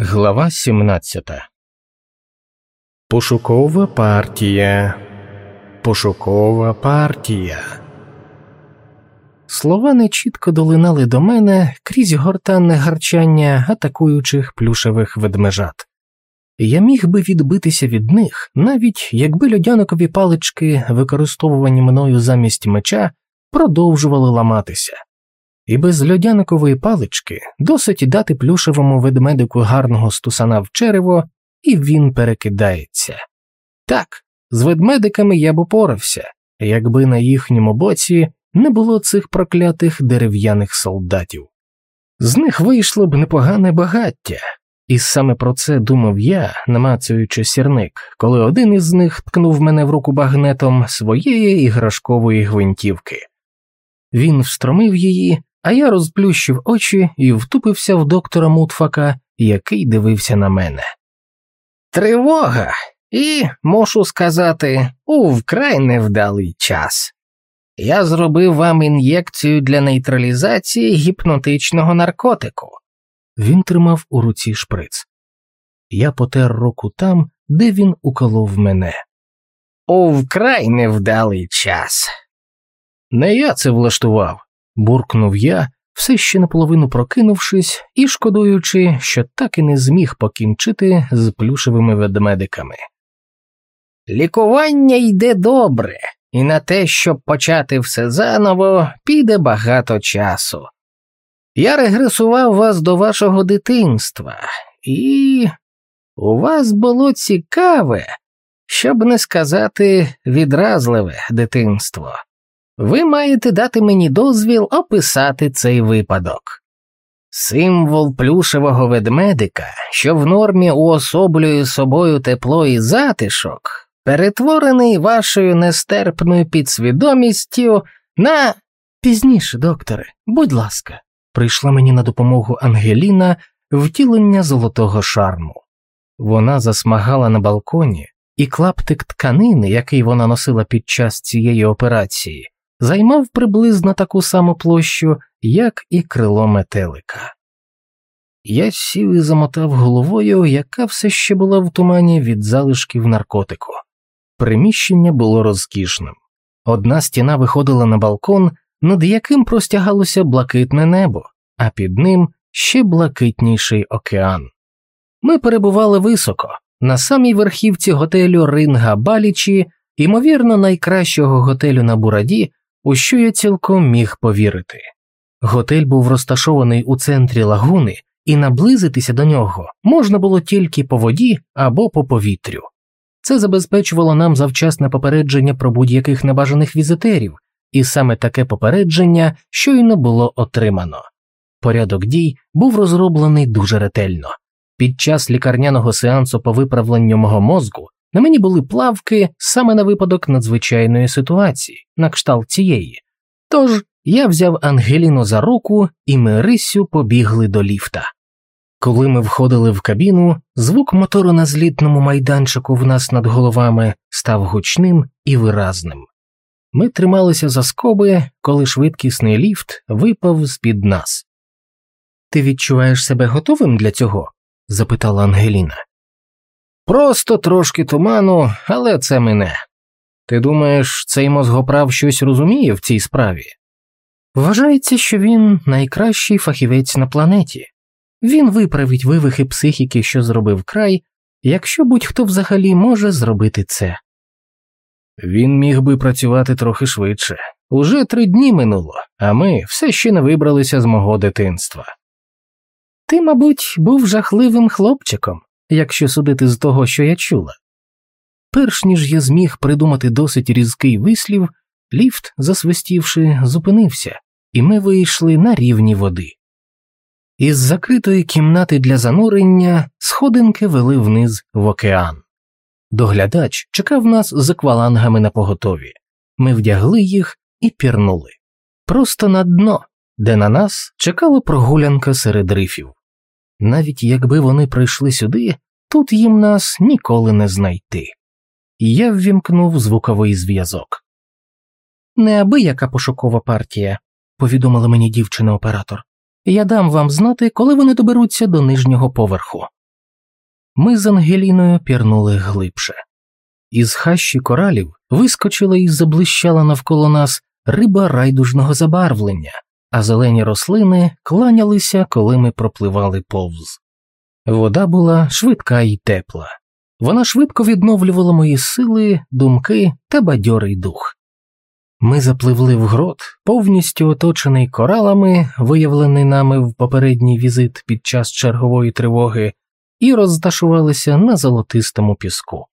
Глава 17 Пошукова партія. Пошукова партія. Слова нечітко долинали до мене крізь гортанне гарчання атакуючих плюшевих ведмежат. Я міг би відбитися від них, навіть якби льодяникові палички, використовувані мною замість меча, продовжували ламатися. І без льодяникової палички досить дати плюшевому ведмедику гарного стусана в черево, і він перекидається. Так, з ведмедиками я б упорався, якби на їхньому боці не було цих проклятих дерев'яних солдатів. З них вийшло б непогане багаття, і саме про це думав я, намацуючи сірник, коли один із них ткнув мене в руку багнетом своєї іграшкової гвинтівки. Він встромив її, а я розплющив очі і втупився в доктора Мутфака, який дивився на мене. Тривога, і, мушу сказати, у вкрай невдалий час. Я зробив вам ін'єкцію для нейтралізації гіпнотичного наркотику. Він тримав у руці шприц. Я потер руку там, де він уколов мене. У вкрай невдалий час. Не я це влаштував, буркнув я, все ще наполовину прокинувшись і шкодуючи, що так і не зміг покінчити з плюшевими ведмедиками. Лікування йде добре, і на те, щоб почати все заново, піде багато часу. Я регресував вас до вашого дитинства, і у вас було цікаве, щоб не сказати відразливе дитинство. Ви маєте дати мені дозвіл описати цей випадок. Символ плюшевого ведмедика, що в нормі уособлює собою тепло і затишок, перетворений вашою нестерпною підсвідомістю на пізніше, докторе, будь ласка, прийшла мені на допомогу Ангеліна втілення золотого шарму. Вона засмагала на балконі, і клаптик тканини, який вона носила під час цієї операції, займав приблизно таку саму площу, як і крило метелика. Я сів і замотав головою, яка все ще була в тумані від залишків наркотику. Приміщення було розкішним. Одна стіна виходила на балкон, над яким простягалося блакитне небо, а під ним ще блакитніший океан. Ми перебували високо, на самій верхівці готелю Ринга Балічі, ймовірно, найкращого готелю на Бураді, у що я цілком міг повірити. Готель був розташований у центрі лагуни, і наблизитися до нього можна було тільки по воді або по повітрю. Це забезпечувало нам завчасне попередження про будь-яких небажаних візитерів, і саме таке попередження щойно було отримано. Порядок дій був розроблений дуже ретельно. Під час лікарняного сеансу по виправленню мого мозку на мені були плавки саме на випадок надзвичайної ситуації, на кшталт цієї. Тож я взяв Ангеліну за руку, і ми рисю побігли до ліфта. Коли ми входили в кабіну, звук мотору на злітному майданчику в нас над головами став гучним і виразним. Ми трималися за скоби, коли швидкісний ліфт випав з під нас. Ти відчуваєш себе готовим для цього? запитала Ангеліна. Просто трошки туману, але це мене. Ти думаєш, цей мозгоправ щось розуміє в цій справі? Вважається, що він найкращий фахівець на планеті. Він виправить вивихи психіки, що зробив край, якщо будь-хто взагалі може зробити це. Він міг би працювати трохи швидше. Уже три дні минуло, а ми все ще не вибралися з мого дитинства. Ти, мабуть, був жахливим хлопчиком, якщо судити з того, що я чула. Перш ніж я зміг придумати досить різкий вислів, ліфт, засвистівши, зупинився, і ми вийшли на рівні води. Із закритої кімнати для занурення сходинки вели вниз в океан. Доглядач чекав нас з аквалангами на поготові. Ми вдягли їх і пірнули просто на дно, де на нас чекала прогулянка серед рифів. Навіть якби вони прийшли сюди, тут їм нас ніколи не знайти. І я ввімкнув звуковий зв'язок. Неабияка пошукова партія, повідомила мені дівчина оператор. Я дам вам знати, коли вони доберуться до нижнього поверху. ми з Ангеліною пірнули глибше. Із хащі коралів вискочила і заблищала навколо нас риба райдужного забарвлення, а зелені рослини кланялися, коли ми пропливали повз. Вода була швидка і тепла. Вона швидко відновлювала мої сили, думки та бадьорий дух. Ми запливли в грот, повністю оточений коралами, виявлений нами в попередній візит під час чергової тривоги, і розташувалися на золотистому піску.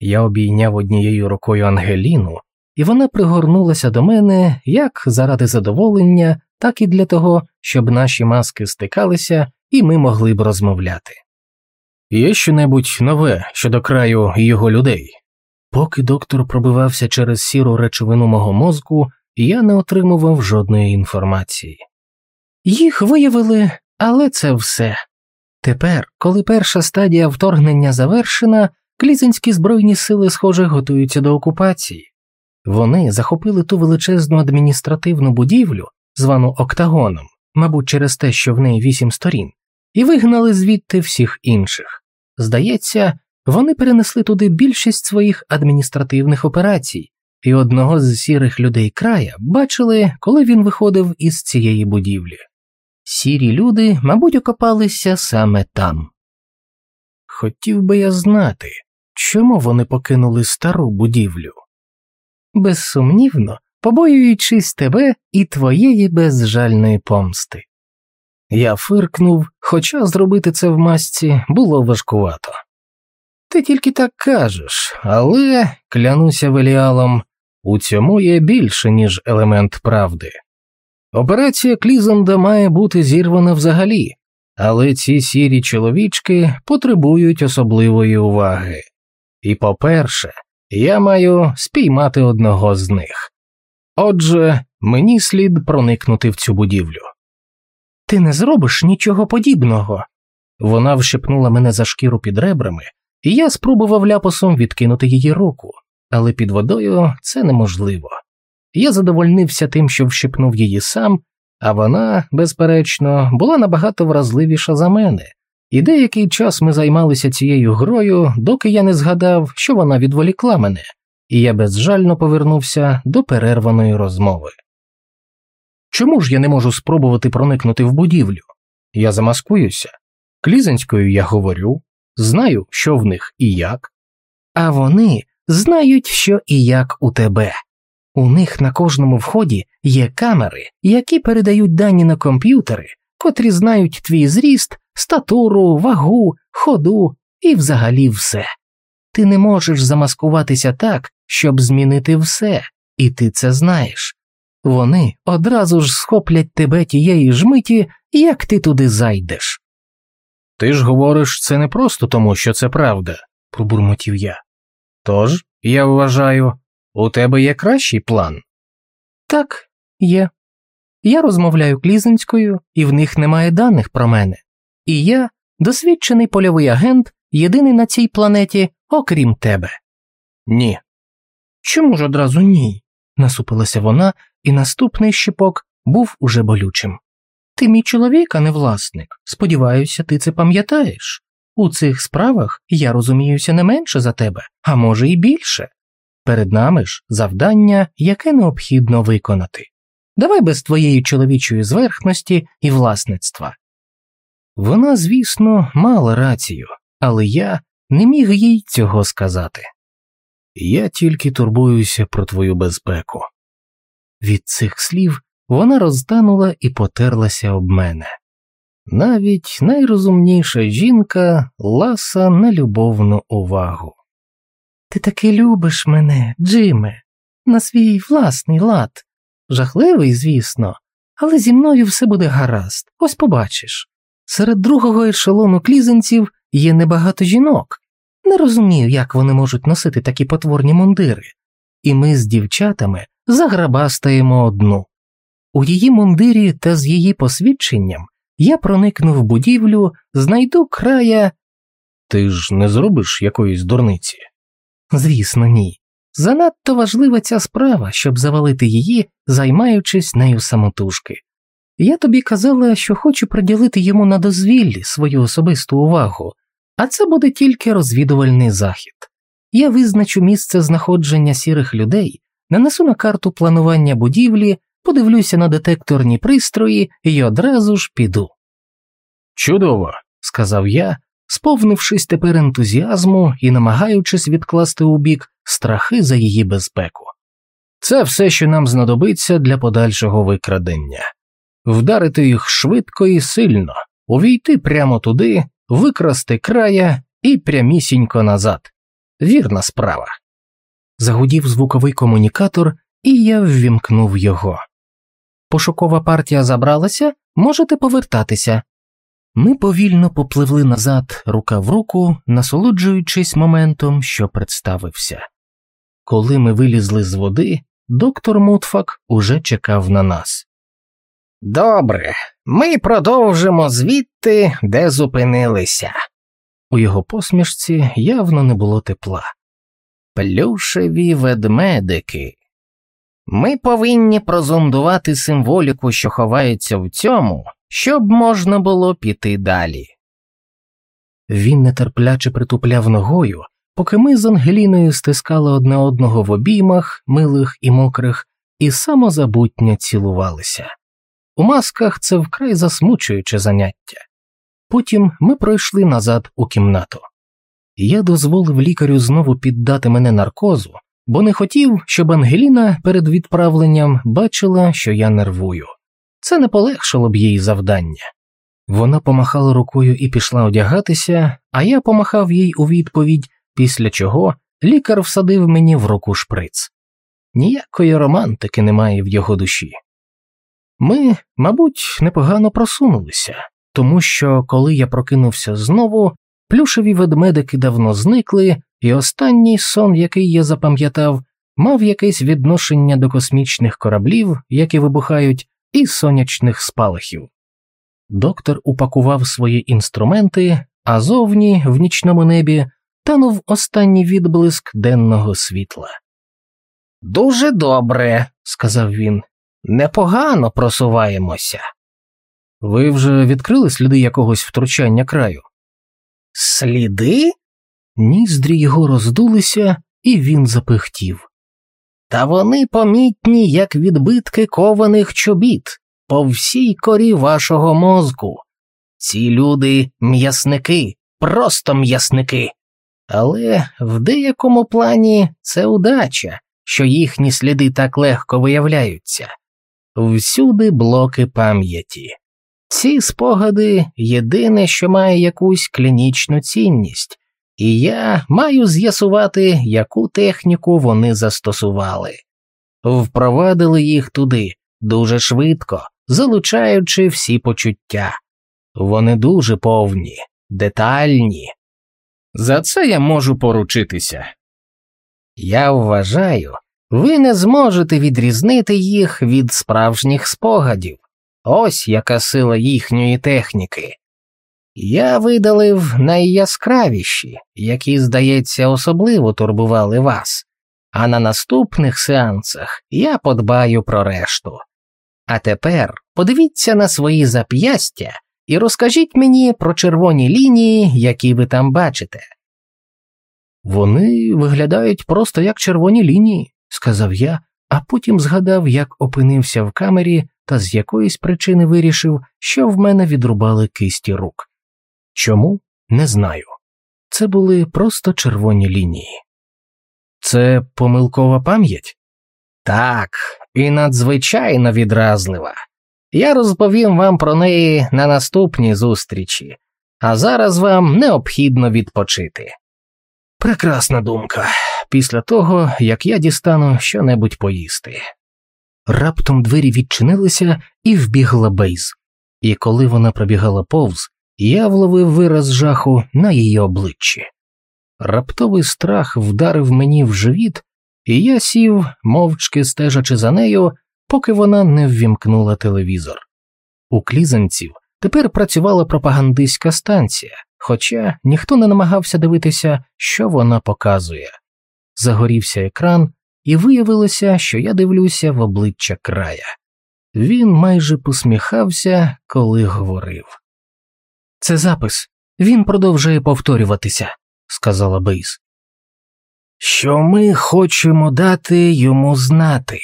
Я обійняв однією рукою Ангеліну, і вона пригорнулася до мене як заради задоволення, так і для того, щоб наші маски стикалися і ми могли б розмовляти. Є щонебудь нове щодо краю його людей. Поки доктор пробивався через сіру речовину мого мозку, я не отримував жодної інформації. Їх виявили, але це все. Тепер, коли перша стадія вторгнення завершена, клізенські збройні сили, схоже, готуються до окупації. Вони захопили ту величезну адміністративну будівлю, звану Октагоном, мабуть, через те, що в неї вісім сторін, і вигнали звідти всіх інших. Здається, вони перенесли туди більшість своїх адміністративних операцій, і одного з сірих людей края бачили, коли він виходив із цієї будівлі. Сірі люди, мабуть, окопалися саме там. Хотів би я знати, чому вони покинули стару будівлю. Безсумнівно, побоюючись тебе і твоєї безжальної помсти. Я фиркнув, хоча зробити це в масці було важкувато. Ти тільки так кажеш, але, клянуся веліалом, у цьому є більше, ніж елемент правди. Операція Клізенда має бути зірвана взагалі, але ці сірі чоловічки потребують особливої уваги. І, по-перше, я маю спіймати одного з них. Отже, мені слід проникнути в цю будівлю. Ти не зробиш нічого подібного. Вона вщипнула мене за шкіру під ребрами, і я спробував ляпосом відкинути її руку, але під водою це неможливо. Я задовольнився тим, що вщипнув її сам, а вона, безперечно, була набагато вразливіша за мене, і деякий час ми займалися цією грою, доки я не згадав, що вона відволікла мене, і я безжально повернувся до перерваної розмови. Чому ж я не можу спробувати проникнути в будівлю? Я замаскуюся. Клізенською я говорю, знаю, що в них і як, а вони знають, що і як у тебе. У них на кожному вході є камери, які передають дані на комп'ютери, котрі знають твій зріст, статуру, вагу, ходу і взагалі все. Ти не можеш замаскуватися так, щоб змінити все, і ти це знаєш. Вони одразу ж схоплять тебе тієї ж миті, як ти туди зайдеш. Ти ж говориш це не просто тому, що це правда, пробурмотів я. Тож, я вважаю, у тебе є кращий план? Так, є. Я розмовляю клізенською, і в них немає даних про мене. І я досвідчений польовий агент, єдиний на цій планеті, окрім тебе. Ні. Чому ж одразу ні? насупилася вона, і наступний щепок був уже болючим. Ти мій чоловік, а не власник. Сподіваюся, ти це пам'ятаєш. У цих справах я розуміюся не менше за тебе, а може і більше. Перед нами ж завдання, яке необхідно виконати. Давай без твоєї чоловічої зверхності і власництва. Вона, звісно, мала рацію, але я не міг їй цього сказати. Я тільки турбуюся про твою безпеку. Від цих слів вона розтанула і потерлася об мене. Навіть найрозумніша жінка ласа на любовну увагу. Ти таки любиш мене, Джиме, на свій власний лад. Жахливий, звісно, але зі мною все буде гаразд, ось побачиш. Серед другого ешелону клізенців є небагато жінок. Не розумію, як вони можуть носити такі потворні мундири, і ми з дівчатами заграбастаємо одну. У її мундирі та з її посвідченням я проникну в будівлю, знайду края. Ти ж не зробиш якоїсь дурниці? Звісно, ні. Занадто важлива ця справа, щоб завалити її, займаючись нею самотужки. Я тобі казала, що хочу приділити йому на дозвіллі свою особисту увагу, А це буде тільки розвідувальний захід. Я визначу місце знаходження сірих людей, нанесу на карту планування будівлі, подивлюся на детекторні пристрої і одразу ж піду. Чудово, сказав я, сповнившись тепер ентузіазму і намагаючись відкласти у бік страхи за її безпеку. Це все, що нам знадобиться для подальшого викрадення вдарити їх швидко і сильно, увійти прямо туди, викрасти края і прямісінько назад. Вірна справа. Загудів звуковий комунікатор, і я ввімкнув його. Пошукова партія забралася, можете повертатися. Ми повільно попливли назад рука в руку, насолоджуючись моментом, що представився. Коли ми вилізли з води, доктор Мутфак уже чекав на нас. Добре, ми продовжимо звідти, де зупинилися. У його посмішці явно не було тепла. Плюшеві ведмедики. Ми повинні прозондувати символіку, що ховається в цьому, щоб можна було піти далі. Він нетерпляче притупляв ногою, поки ми з Ангеліною стискали одне одного в обіймах, милих і мокрих, і самозабутньо цілувалися. У масках це вкрай засмучуюче заняття. Потім ми пройшли назад у кімнату. Я дозволив лікарю знову піддати мене наркозу, бо не хотів, щоб Ангеліна перед відправленням бачила, що я нервую. Це не полегшило б їй завдання. Вона помахала рукою і пішла одягатися, а я помахав їй у відповідь, після чого лікар всадив мені в руку шприц. Ніякої романтики немає в його душі. Ми, мабуть, непогано просунулися, тому що, коли я прокинувся знову, плюшеві ведмедики давно зникли, і останній сон, який я запам'ятав, мав якесь відношення до космічних кораблів, які вибухають, і сонячних спалахів. Доктор упакував свої інструменти, а зовні, в нічному небі, танув останній відблиск денного світла. Дуже добре, сказав він непогано просуваємося. Ви вже відкрили сліди якогось втручання краю? Сліди? Ніздрі його роздулися, і він запихтів. Та вони помітні, як відбитки кованих чобіт по всій корі вашого мозку. Ці люди м'ясники, просто м'ясники. Але в деякому плані це удача, що їхні сліди так легко виявляються всюди блоки пам'яті. Ці спогади єдине, що має якусь клінічну цінність, і я маю з'ясувати, яку техніку вони застосували. Впровадили їх туди дуже швидко, залучаючи всі почуття. Вони дуже повні, детальні. За це я можу поручитися. Я вважаю, ви не зможете відрізнити їх від справжніх спогадів, ось яка сила їхньої техніки. Я видалив найяскравіші, які, здається, особливо турбували вас, а на наступних сеансах я подбаю про решту. А тепер подивіться на свої зап'ястя і розкажіть мені про червоні лінії, які ви там бачите. Вони виглядають просто як червоні лінії, сказав я, а потім згадав, як опинився в камері та з якоїсь причини вирішив, що в мене відрубали кисті рук. Чому? Не знаю. Це були просто червоні лінії. Це помилкова пам'ять? Так, і надзвичайно відразлива. Я розповім вам про неї на наступній зустрічі, а зараз вам необхідно відпочити. Прекрасна думка після того, як я дістану щонебудь поїсти. Раптом двері відчинилися і вбігла Бейз, і коли вона пробігала повз, я вловив вираз жаху на її обличчі. Раптовий страх вдарив мені в живіт, і я сів, мовчки стежачи за нею, поки вона не ввімкнула телевізор. У клізанців тепер працювала пропагандистська станція, хоча ніхто не намагався дивитися, що вона показує загорівся екран, і виявилося, що я дивлюся в обличчя края. Він майже посміхався, коли говорив. Це запис. він продовжує повторюватися, сказала Бейс. Що ми хочемо дати йому знати.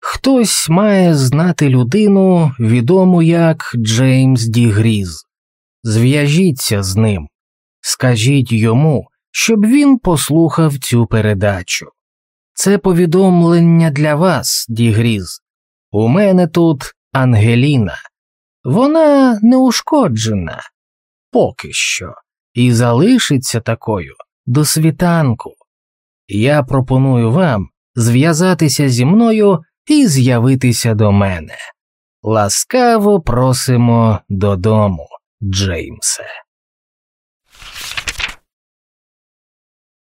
Хтось має знати людину, відому як Джеймс Дігріз. Зв'яжіться з ним, скажіть йому, щоб він послухав цю передачу. Це повідомлення для вас, Дігріз. У мене тут Ангеліна. Вона неушкоджена поки що, і залишиться такою до світанку. Я пропоную вам зв'язатися зі мною і з'явитися до мене. Ласкаво просимо додому, Джеймсе.